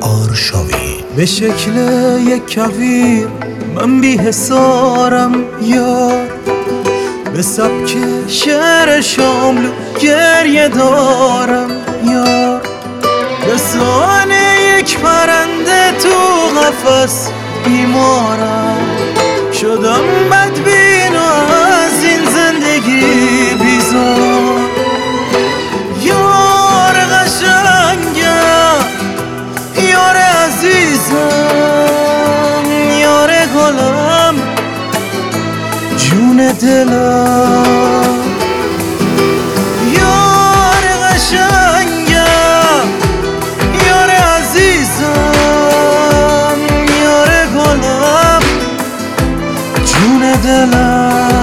آرشاوی. به شکل یک کویر من بی حسارم یار به سبک شعر شاملو گریه دارم یار به سانه یک پرنده تو قفس بیمارم. شدم بدبین و جون دلم یار قشنگم یار عزیزم یار گلم. جون دلم.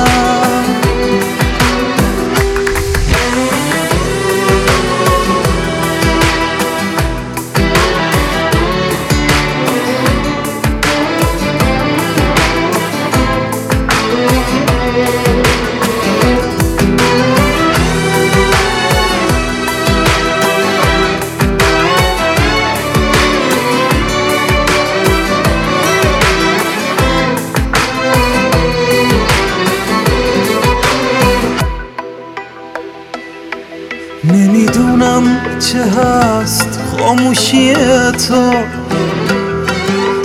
نمی‌دونم چه هست خاموشی تو.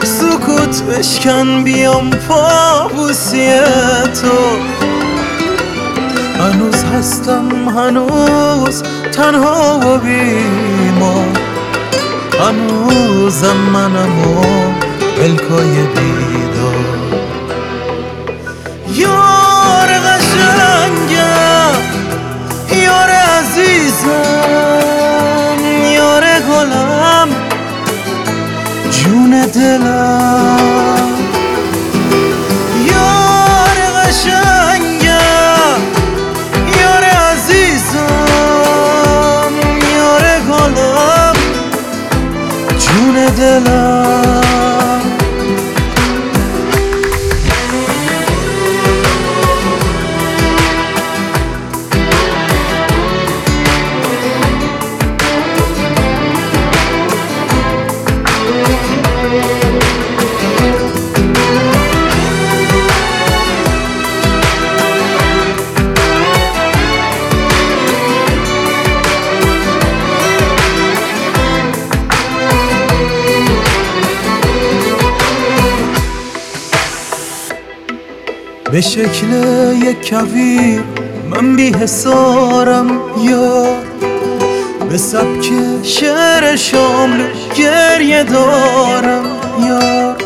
سکوت بشکن بیام پابوسی تو. هنوز هستم هنوز تنها و بیمار. هنوزم منم و بلکای جون دلم. یار قشنگم یار عزیزم یار گلم. جون دلم. به شکل یک کویر من بی حسارم یار به سبک شعر شاملو گریه دارم یار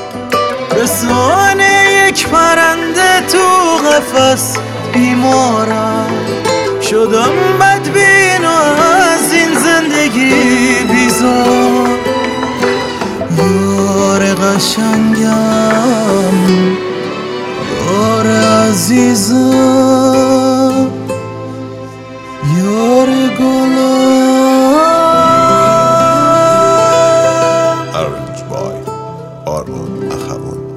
به سانه یک پرنده تو قفس بیمارم. شدم بدبین و האחרון.